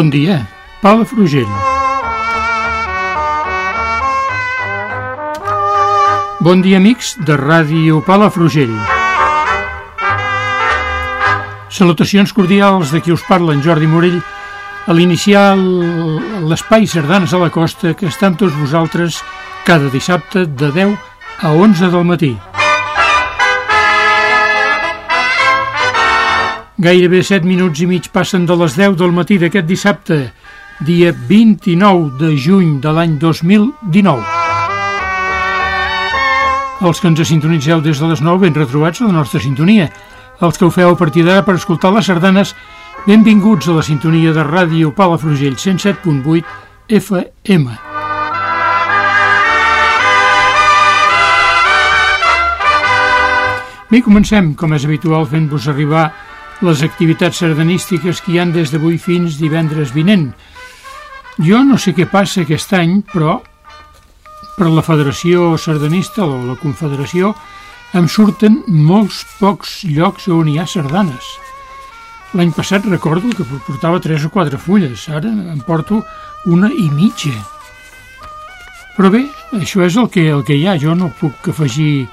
Bon dia, Palafrugell. Bon dia, amics de Ràdio Palafrugell. Salutacions cordials de qui us parla, en Jordi Morell, a l'iniciar l'espai Sardanes a la Costa que està amb tots vosaltres cada dissabte de 10 a 11 del matí. Gairebé 7 minuts i mig passen de les 10 del matí d'aquest dissabte, dia 29 de juny de l'any 2019. Els que ens sintonitzeu des de les 9, ben retrobats a la nostra sintonia. Els que ho feu a partir d'ara per escoltar les sardanes, benvinguts a la sintonia de ràdio Palafrugell 107.8 FM. Bé, comencem, com és habitual, fent-vos arribar les activitats sardanístiques que hi han des d'avui fins divendres vinent. Jo no sé què passa aquest any, però per la Federació Sardanista o la Confederació em surten molts pocs llocs on hi ha sardanes. L'any passat recordo que portava tres o quatre fulles, ara em porto una i mitja. Però bé, això és el que, el que hi ha, jo no puc afegir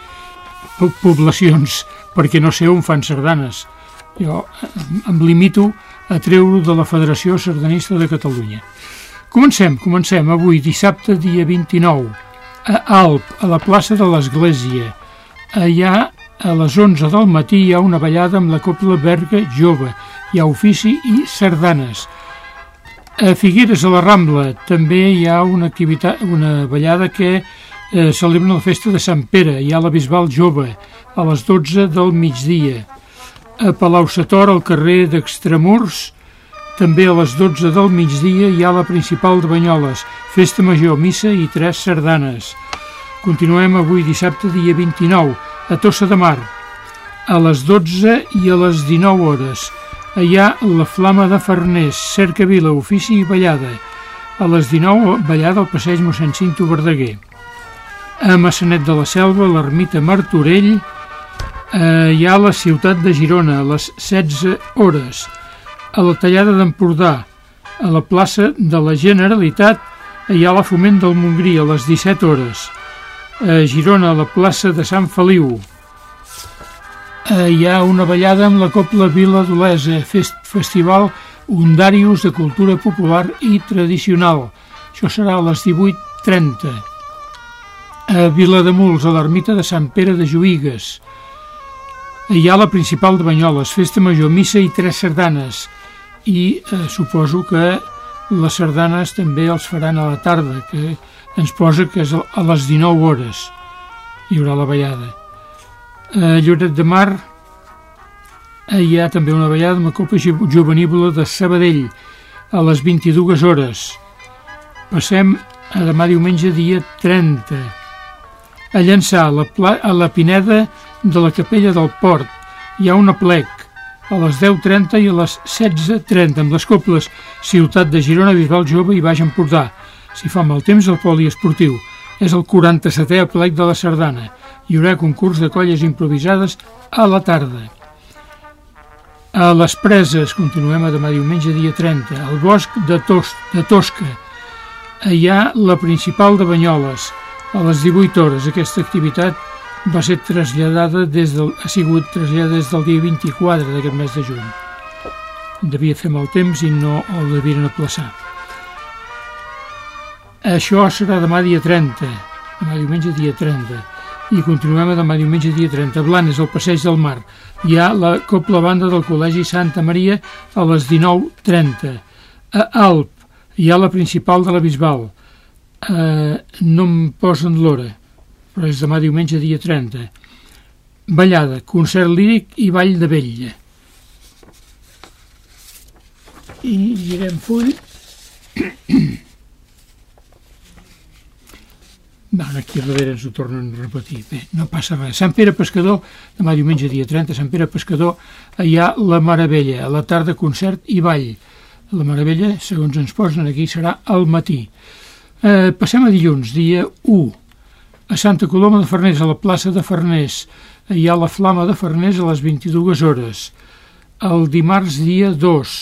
poblacions perquè no sé on fan sardanes. Jo em limito a treure de la Federació Sardanista de Catalunya. Comencem, comencem avui, dissabte, dia 29, a Alp, a la plaça de l'Església. Allà, a les 11 del matí, hi ha una ballada amb la Copla Berga Jove. Hi ha ofici i sardanes. A Figueres, a la Rambla, també hi ha una, activitat, una ballada que eh, celebra la festa de Sant Pere. Hi ha la Bisbal Jove, a les 12 del migdia. A Palau Sator, al carrer d'Extramurs, també a les 12 del migdia hi ha la principal de Banyoles, festa major, missa i tres sardanes. Continuem avui dissabte, dia 29, a Tossa de Mar, a les 12 i a les 19 hores. Allà la Flama de Farners, Cercavila, ofici i ballada. A les 19, ballada al passeig mossèn Cinto Verdaguer. A Massanet de la Selva, l'ermita Martorell, eh, hi ha la ciutat de Girona, a les 16 hores. A la tallada d'Empordà, a la plaça de la Generalitat, hi ha la foment del Montgrí, a les 17 hores. A Girona, a la plaça de Sant Feliu, eh, hi ha una ballada amb la Copla Vila d'Olesa, fest, festival Undarius de Cultura Popular i Tradicional. Això serà a les 18.30. A Vilademuls, a l'ermita de Sant Pere de Juïgues. Hi ha la principal de Banyoles, festa major, missa i tres sardanes. I eh, suposo que les sardanes també els faran a la tarda, que ens posa que és a les 19 hores hi haurà la ballada. A Lloret de Mar hi ha també una ballada amb la Copa Juvenívola de Sabadell a les 22 hores. Passem a demà diumenge dia 30 a llançar a la, pla, a la Pineda de la Capella del Port. Hi ha una plec a les 10.30 i a les 16.30 amb les coples Ciutat de Girona, Bisbal Jove i Baix Empordà. Si fa mal temps, el poliesportiu. És el 47è plec de la Sardana. Hi haurà concurs de colles improvisades a la tarda. A les preses, continuem a demà diumenge, dia 30, al bosc de, Tos, de Tosca. Hi ha la principal de Banyoles, a les 18 hores. Aquesta activitat va ser traslladada des del, ha sigut traslladada des del dia 24 d'aquest mes de juny. Devia fer mal temps i no el devien aplaçar. Això serà demà dia 30, demà diumenge dia 30, i continuem demà diumenge dia 30. Blanes, al Passeig del Mar. Hi ha la Copla Banda del Col·legi Santa Maria a les 19.30. A Alp hi ha la principal de la Bisbal. Uh, no em posen l'hora però és demà diumenge dia 30. Ballada, concert líric i ball de vella. I girem full. Bueno, aquí darrere ens ho tornen a repetir. Bé, no passa res. Sant Pere Pescador, demà diumenge dia 30, Sant Pere Pescador, hi ha la Maravella, a la tarda concert i ball. La Maravella, segons ens posen aquí, serà al matí. Eh, passem a dilluns, dia 1 a Santa Coloma de Farners, a la plaça de Farners. Hi ha la Flama de Farners a les 22 hores. El dimarts dia 2,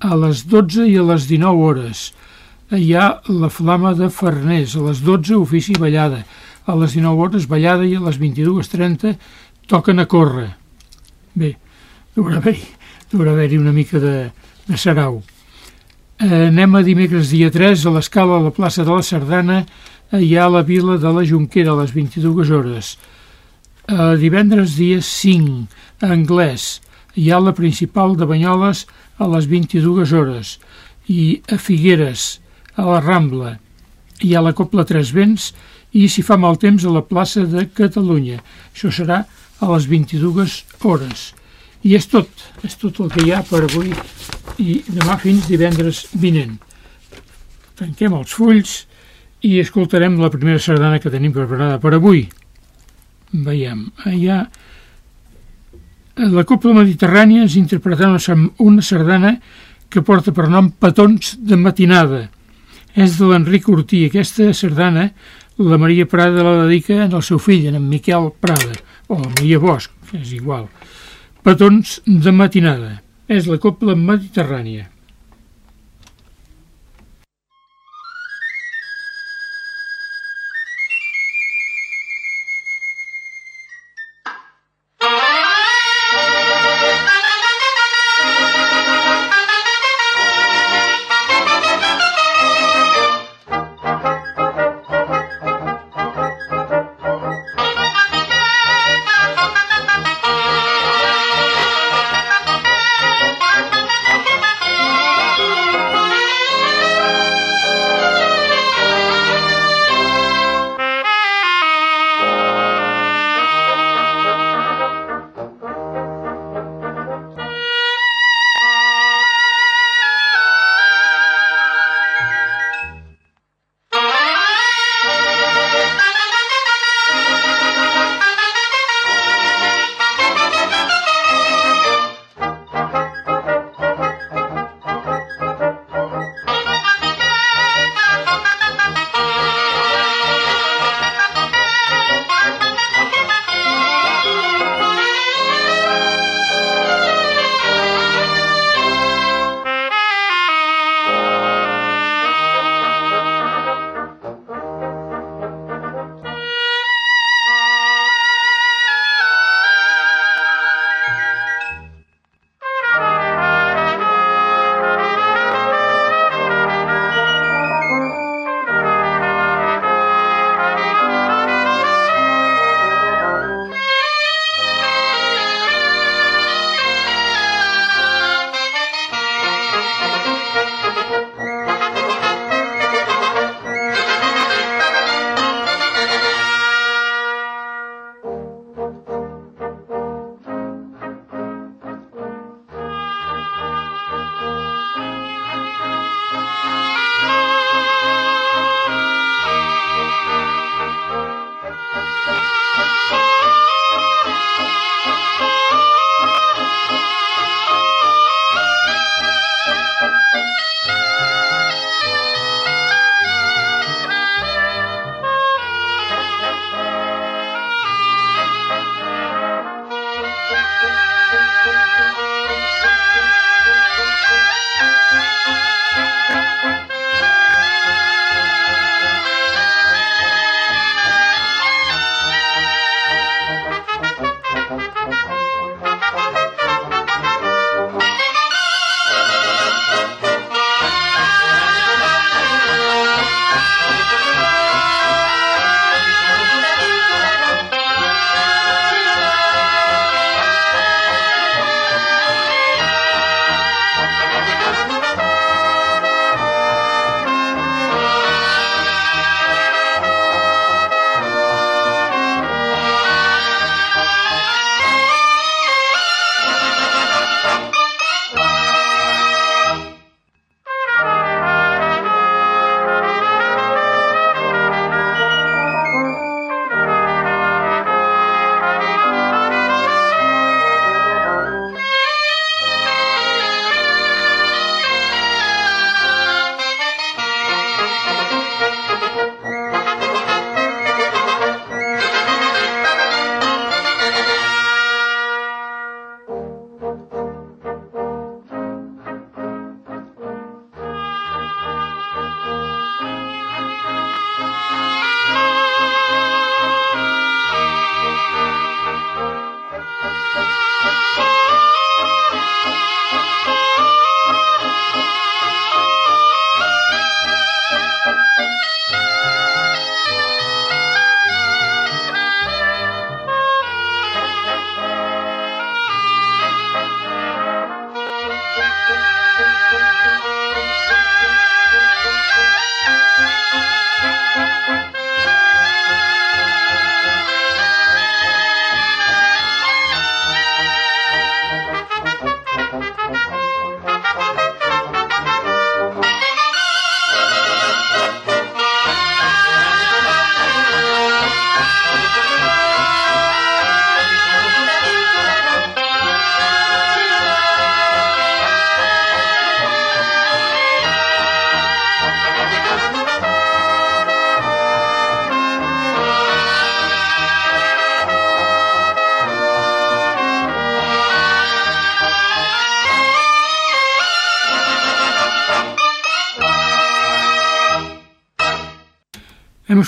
a les 12 i a les 19 hores. Hi ha la Flama de Farners, a les 12 ofici ballada. A les 19 hores ballada i a les 22.30 toquen a córrer. Bé, deurà haver-hi haver una mica de, de sarau. Eh, anem a dimecres dia 3 a l'escala a la plaça de la Sardana hi ha la vila de la Junquera a les 22 hores. Eh, divendres dia 5 a Anglès hi ha la principal de Banyoles a les 22 hores i a Figueres a la Rambla hi ha la Copla Tres Vents i si fa mal temps a la plaça de Catalunya. Això serà a les 22 hores. I és tot, és tot el que hi ha per avui i demà fins divendres vinent. Tanquem els fulls i escoltarem la primera sardana que tenim preparada per avui. Veiem, allà la Copla Mediterrània ens interpreta una sardana que porta per nom Petons de matinada. És de l'Enric Ortí. Aquesta sardana la Maria Prada la dedica el seu fill, en Miquel Prada, o Maria Bosch, que és igual. Petons de matinada. És la copla mediterrània.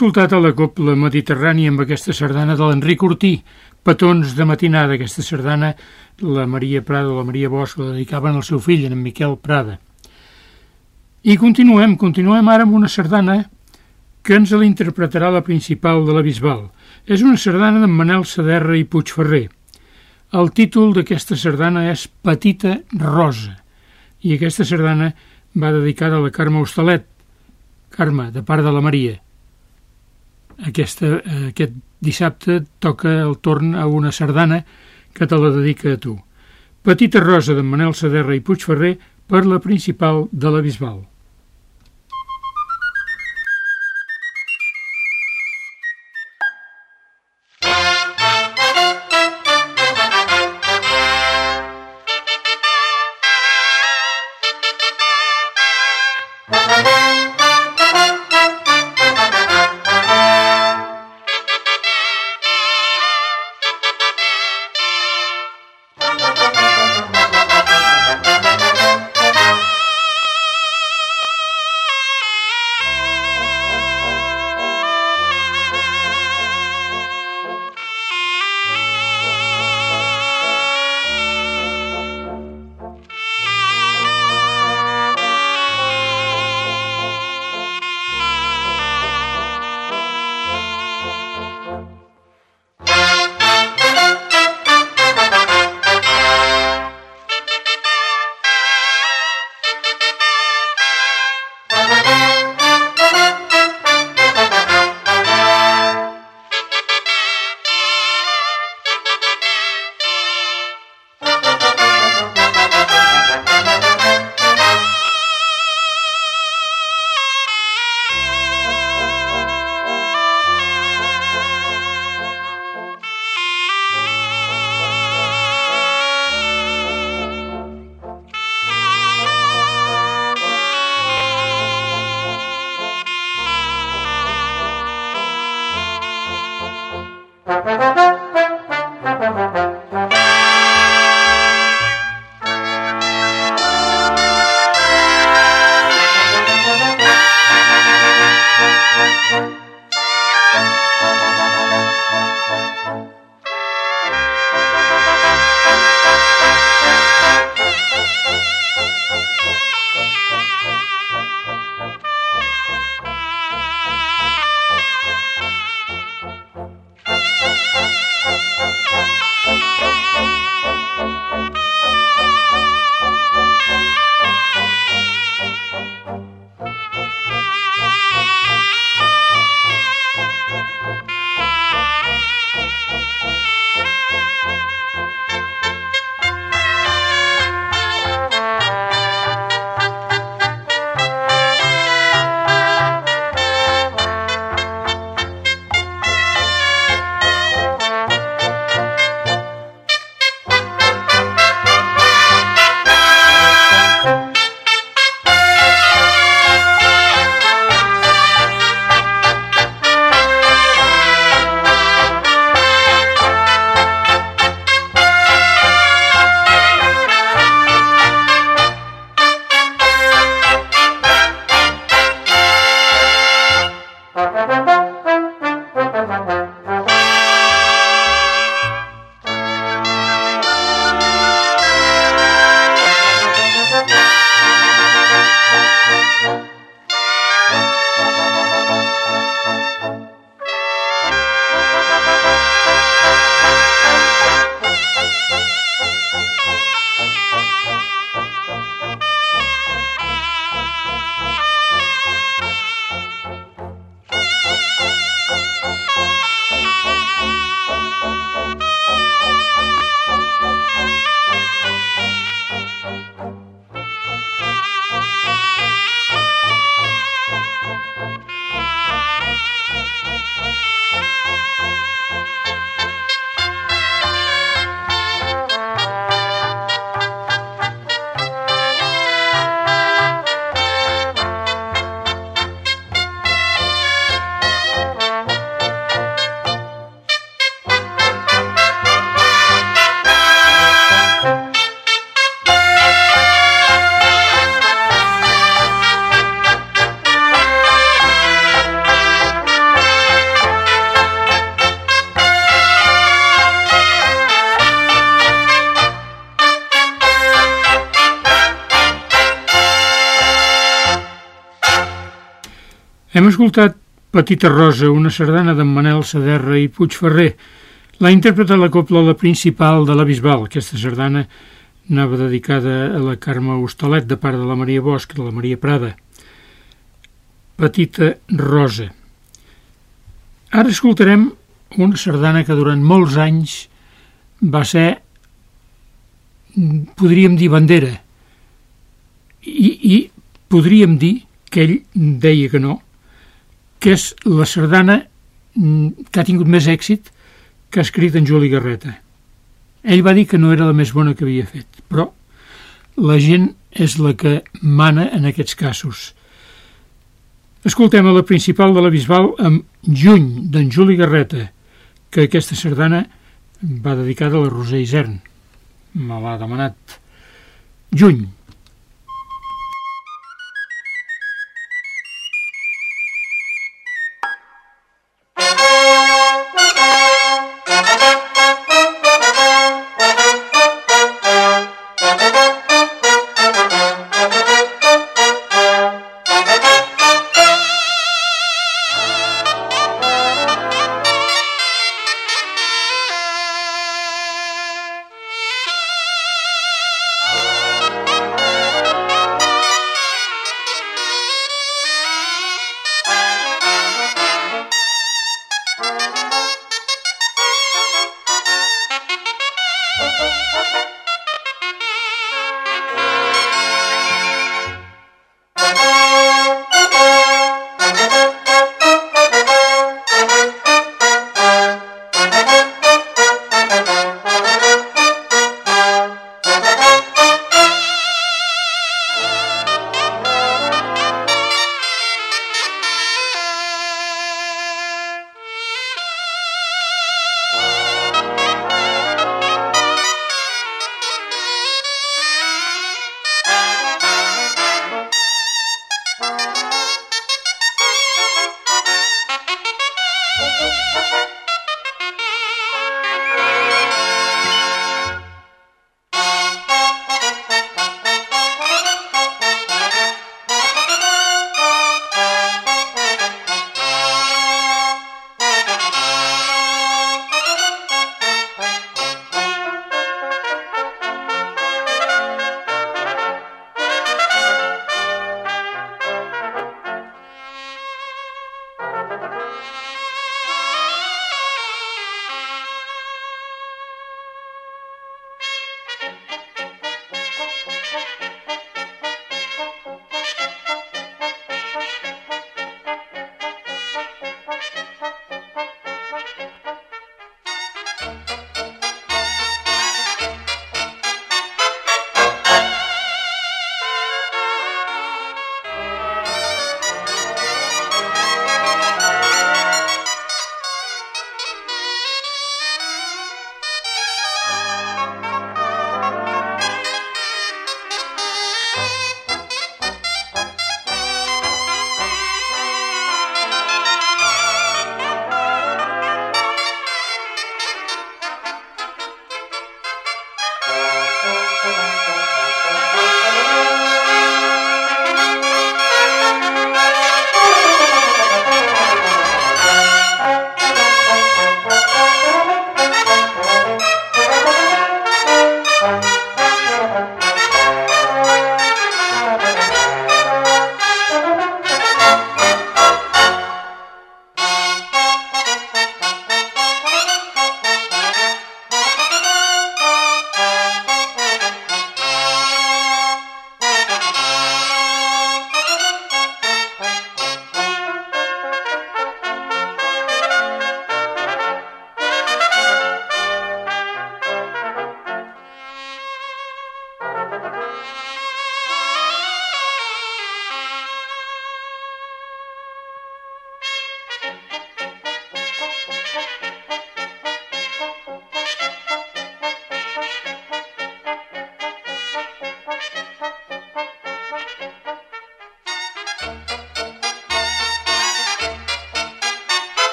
Escoltat a la Copla Mediterrània amb aquesta sardana de l'Enric Ortí, petons de matinada. Aquesta sardana la Maria Prada o la Maria Bosch la dedicaven al seu fill, en Miquel Prada. I continuem, continuem ara amb una sardana que ens l'interpretarà la principal de la Bisbal. És una sardana d'en Manel Saderra i Puigferrer. El títol d'aquesta sardana és Petita Rosa i aquesta sardana va dedicada a la Carme Hostalet, Carme, de part de la Maria. Aquesta, aquest dissabte toca el torn a una sardana que te la dedica a tu. Petita Rosa de Manel Saderra i Puigferrer per la principal de la Bisbal. Hem escoltat Petita Rosa, una sardana d'en Manel Saderra i Puigferrer. L'ha interpretat la copla la principal de la Bisbal. Aquesta sardana anava dedicada a la Carme Hostalet de part de la Maria Bosch, de la Maria Prada. Petita Rosa. Ara escoltarem una sardana que durant molts anys va ser, podríem dir, bandera. I, i podríem dir, que ell deia que no, que és la sardana que ha tingut més èxit que ha escrit en Juli Garreta. Ell va dir que no era la més bona que havia fet, però la gent és la que mana en aquests casos. Escoltem a la principal de la Bisbal amb Juny, d'en Juli Garreta, que aquesta sardana va dedicada a la Roser Isern. Me l'ha demanat. Juny.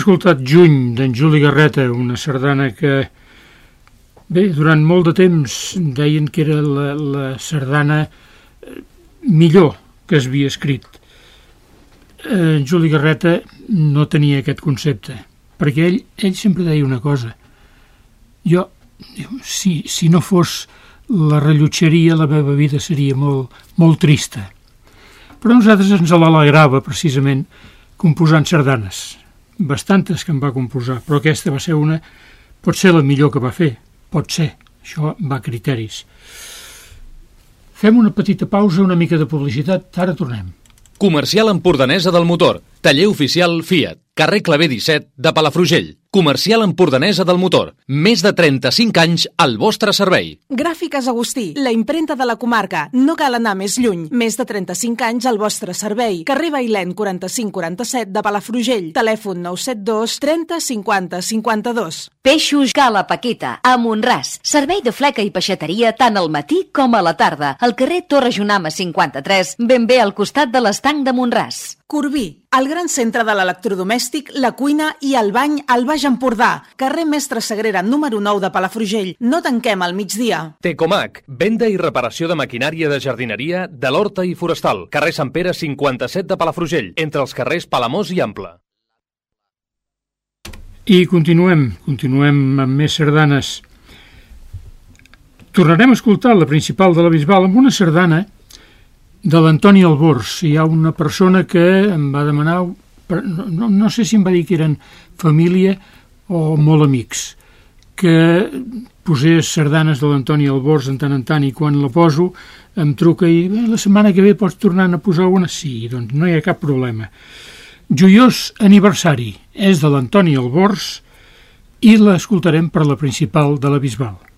Escoltat Juny d'en Juli Garreta, una sardana que, bé, durant molt de temps deien que era la, la sardana eh, millor que es havia escrit. En Juli Garreta no tenia aquest concepte, perquè ell, ell sempre deia una cosa. Jo, si, si no fos la rellotgeria, la meva vida seria molt, molt trista. Però nosaltres ens l'alegrava, precisament, composant sardanes bastantes que em va composar, però aquesta va ser una, pot ser la millor que va fer, pot ser, això va a criteris. Fem una petita pausa, una mica de publicitat, ara tornem. Comercial Empordanesa del Motor, taller oficial Fiat, carrer Clavé 17 de Palafrugell. Comercial Empordanesa del Motor. Més de 35 anys al vostre servei. Gràfiques Agustí, la imprenta de la comarca. No cal anar més lluny. Més de 35 anys al vostre servei. Carrer Bailèn 4547 de Palafrugell. Telèfon 972 30 50 52. Peixos Gala Paqueta, a Montràs. Servei de fleca i peixateria tant al matí com a la tarda. Al carrer Torre Junama 53, ben bé al costat de l'estanc de Montràs. Corbí, el gran centre de l'electrodomèstic, la cuina i el bany al Baix Empordà. Carrer Mestre Sagrera, número 9 de Palafrugell. No tanquem al migdia. Tecomac, venda i reparació de maquinària de jardineria de l'Horta i Forestal. Carrer Sant Pere 57 de Palafrugell, entre els carrers Palamós i Ample. I continuem, continuem amb més sardanes. Tornarem a escoltar la principal de la Bisbal amb una sardana de l'Antoni Albors. Hi ha una persona que em va demanar, no, no sé si em va dir que eren família o molt amics, que posés sardanes de l'Antoni Albors en tant en tant i quan la poso em truca i la setmana que ve pots tornar a posar una? Sí, doncs no hi ha cap problema. Joiós aniversari és de l'Antoni Albors i l'escoltarem per la principal de la Bisbal.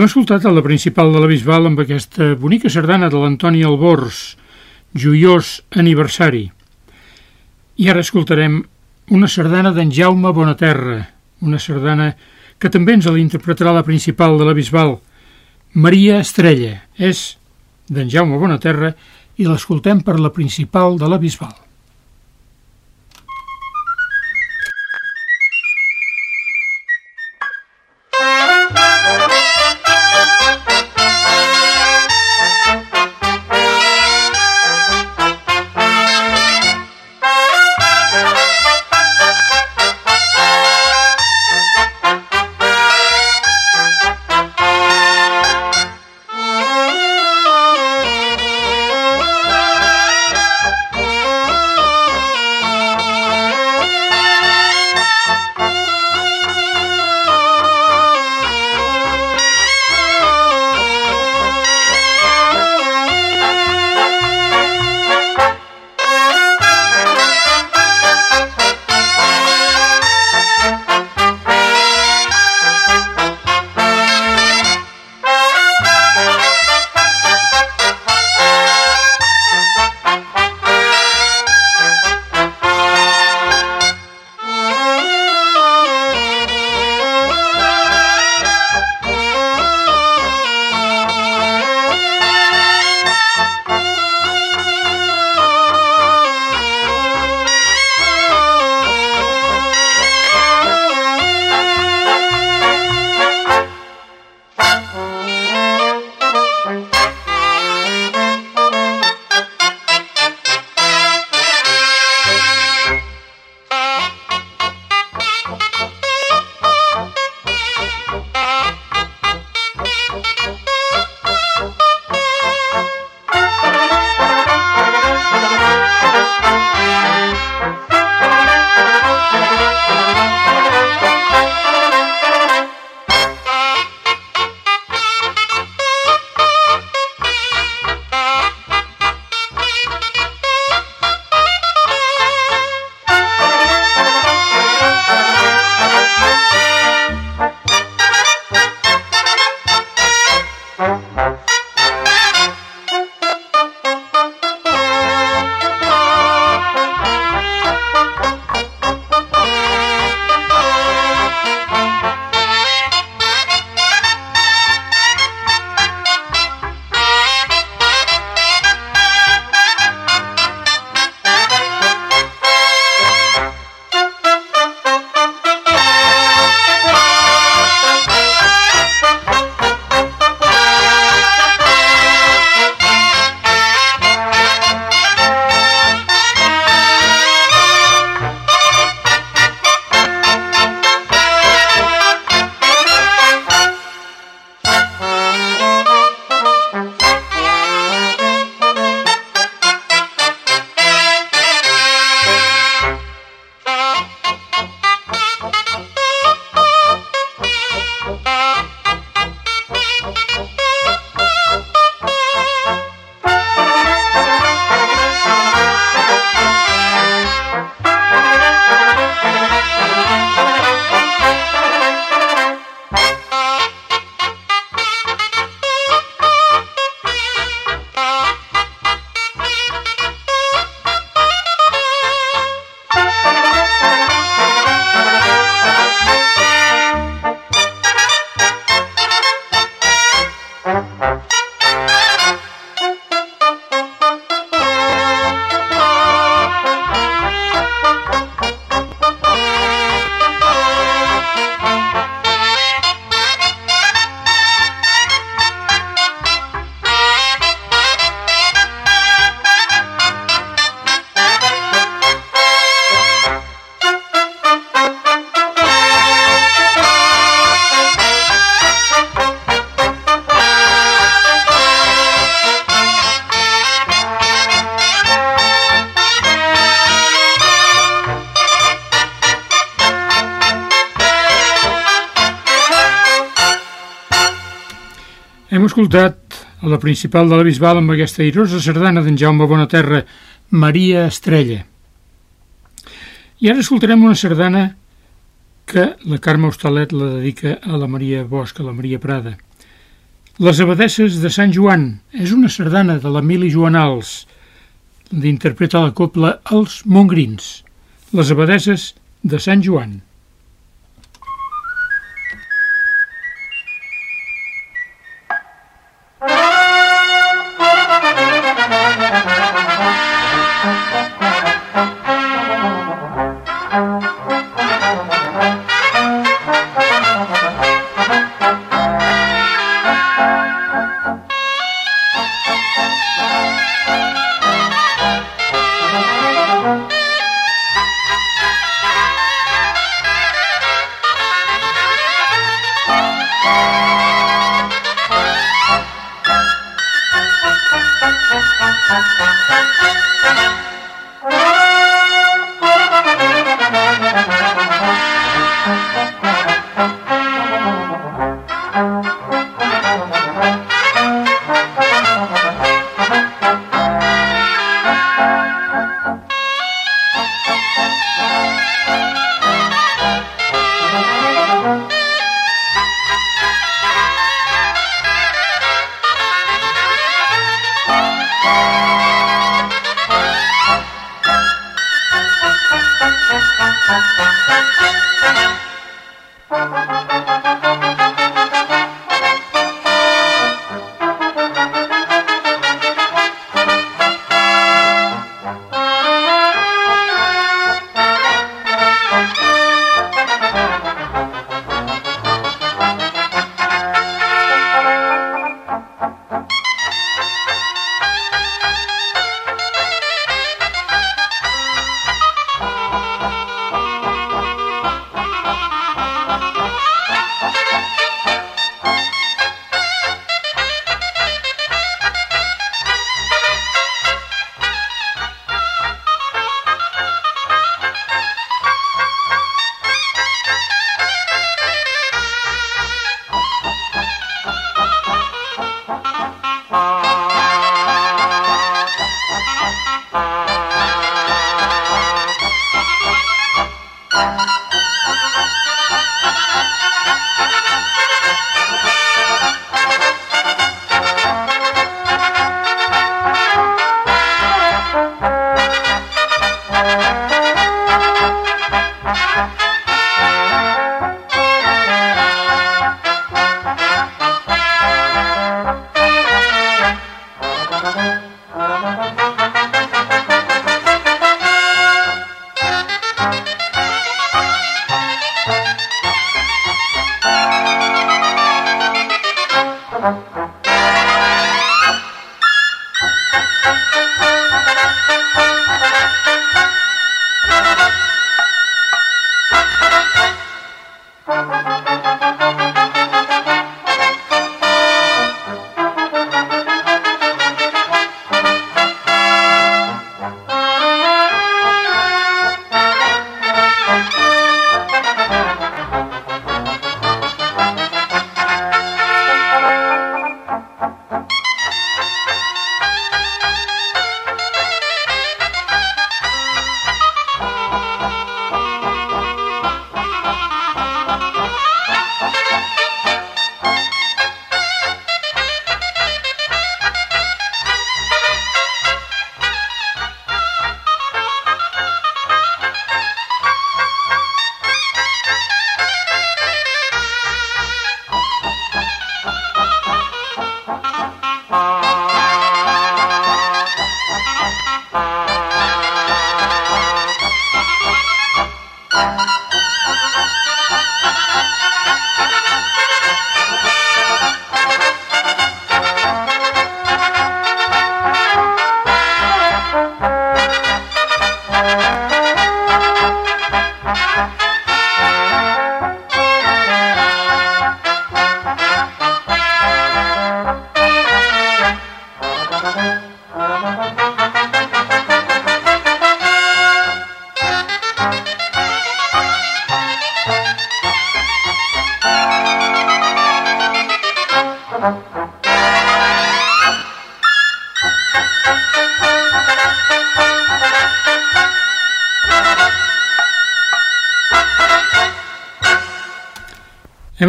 Hem escoltat a la principal de la Bisbal amb aquesta bonica sardana de l'Antoni Albors, Joiós aniversari. I ara escoltarem una sardana d'en Jaume Bonaterra, una sardana que també ens l'interpretarà la principal de la Bisbal, Maria Estrella. És d'en Jaume Bonaterra i l'escoltem per la principal de la Bisbal. Escoltat a la principal de la Bisbal amb aquesta airosa sardana d'en Jaume Bonaterra, Maria Estrella. I ara escoltarem una sardana que la Carme Hostalet la dedica a la Maria Bosch, a la Maria Prada. Les abadesses de Sant Joan és una sardana de l'Emili Joanals, d'interpretar la copla Els Mongrins, les abadesses de Sant Joan.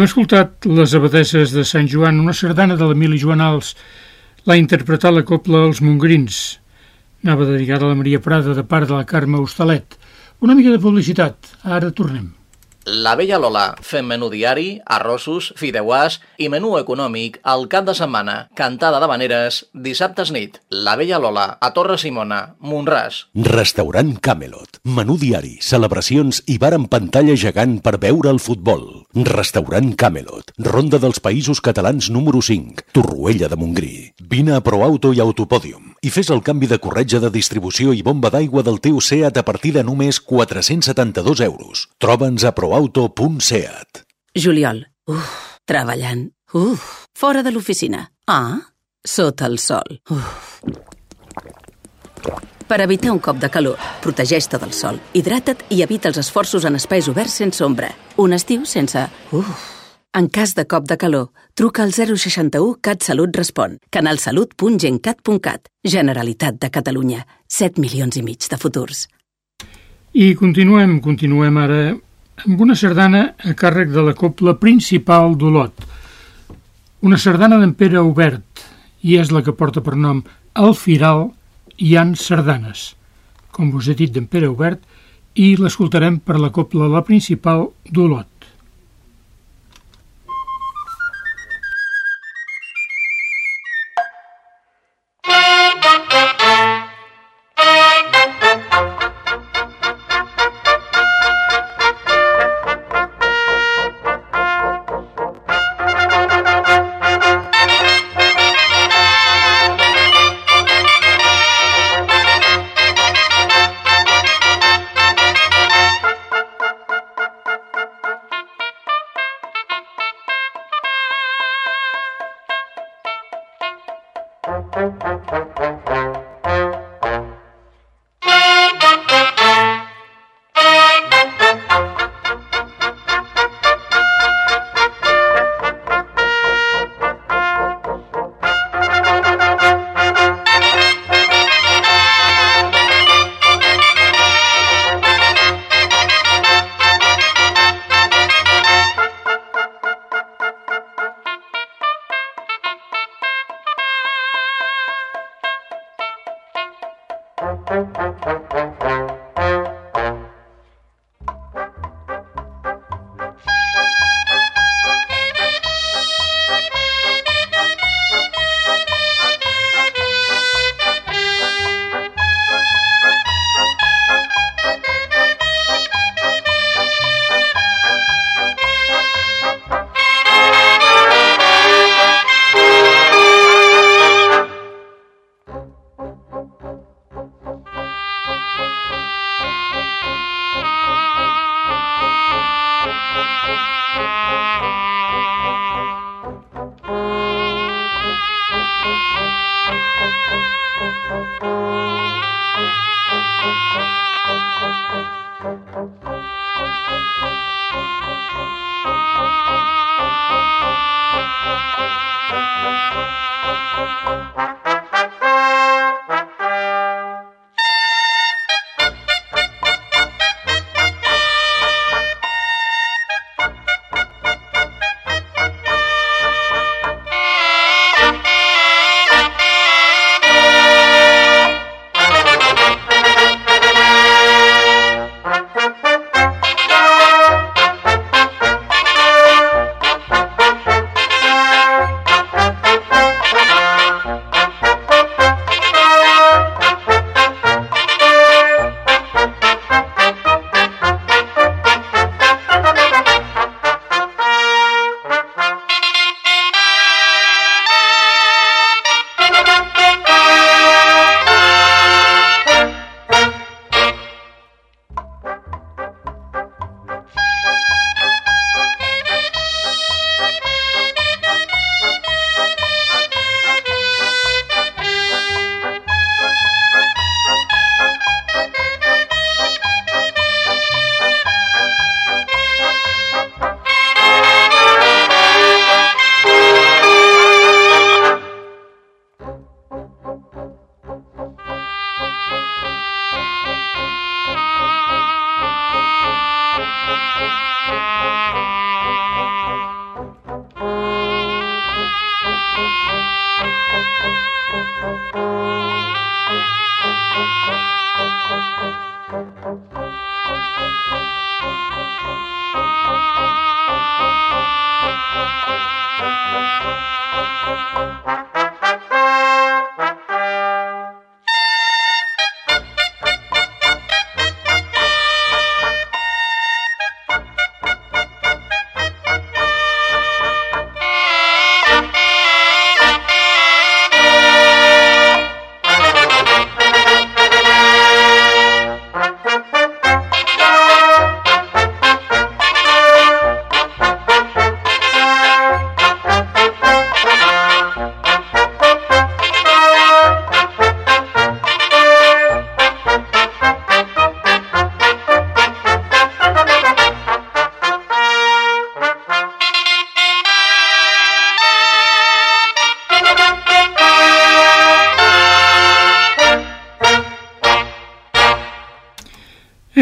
Hem escoltat les abadesses de Sant Joan, una sardana de l'Emili Joanals. L'ha interpretat la copla Els Mongrins. Anava dedicada a la Maria Prada de part de la Carme Hostalet. Una mica de publicitat. Ara tornem. La Vella Lola, fent menú diari, arrossos, fideuàs i menú econòmic al cap de setmana. Cantada de veneres, dissabtes nit. La Vella Lola, a Torre Simona, Montràs. Restaurant Camelot. Menú diari, celebracions i bar amb pantalla gegant per veure el futbol. Restaurant Camelot. Ronda dels Països Catalans número 5. Torroella de Montgrí. Vine a ProAuto i Autopòdium i fes el canvi de corretja de distribució i bomba d'aigua del teu SEAT a partir de només 472 euros. Troba'ns a proauto.seat. Juliol. Uf, treballant. Uf, fora de l'oficina. Ah, sota el sol. Uf. Per evitar un cop de calor, protegeix-te del sol, hidrata't i evita els esforços en espais oberts sense ombra. Un estiu sense... Uf. En cas de cop de calor, truca al 061 CatSalut Respon. canalsalut.gencat.cat. Generalitat de Catalunya. 7 milions i mig de futurs. I continuem, continuem ara amb una sardana a càrrec de la copla principal d'Olot. Una sardana d'en Pere Obert, i és la que porta per nom El Firal hi han sardanes, com us he dit d'en Pere Obert, i l'escoltarem per la copla la principal d'Olot.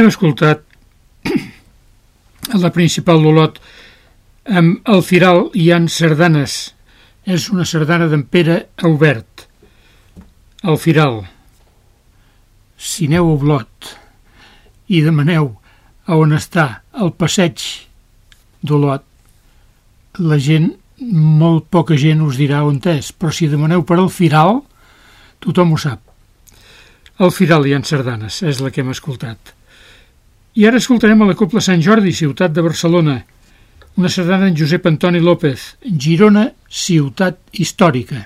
Hem escoltat la principal d'Olot amb el Firal hi han sardanes. És una sardana d'en Pere Aubert. El Firal. Si aneu a Olot i demaneu a on està el passeig d'Olot, la gent, molt poca gent us dirà on és, però si demaneu per el Firal, tothom ho sap. El Firal hi han sardanes, és la que hem escoltat. I ara escoltarem a la Copla Sant Jordi, ciutat de Barcelona, una sardana en Josep Antoni López, Girona, ciutat històrica.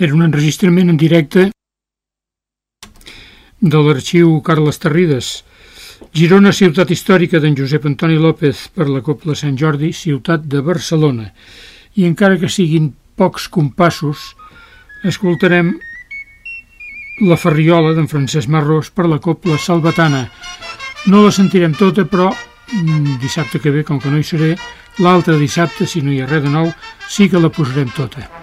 Era un enregistrament en directe de l'arxiu Carles Terrides. Girona, ciutat històrica d'en Josep Antoni López per la Copla Sant Jordi, ciutat de Barcelona. I encara que siguin pocs compassos, escoltarem la Ferriola d'en Francesc Marrós per la Copla Salvatana. No la sentirem tota, però mm, dissabte que ve, com que no hi seré, l'altre dissabte, si no hi ha res de nou, sí que la posarem tota.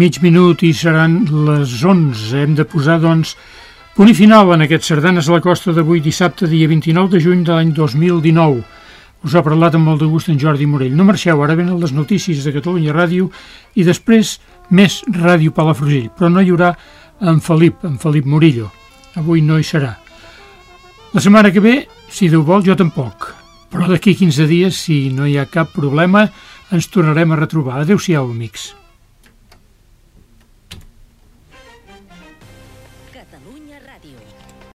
Mig minut i seran les 11. Hem de posar, doncs, punt i final en aquest Sardanes a la costa d'avui dissabte, dia 29 de juny de l'any 2019. Us ha parlat amb molt de gust en Jordi Morell. No marxeu, ara venen les notícies de Catalunya Ràdio i després més Ràdio Palafrugell, però no hi haurà en Felip, en Felip Murillo. Avui no hi serà. La setmana que ve, si Déu vol, jo tampoc. Però d'aquí 15 dies, si no hi ha cap problema, ens tornarem a retrobar. Adéu-siau, amics.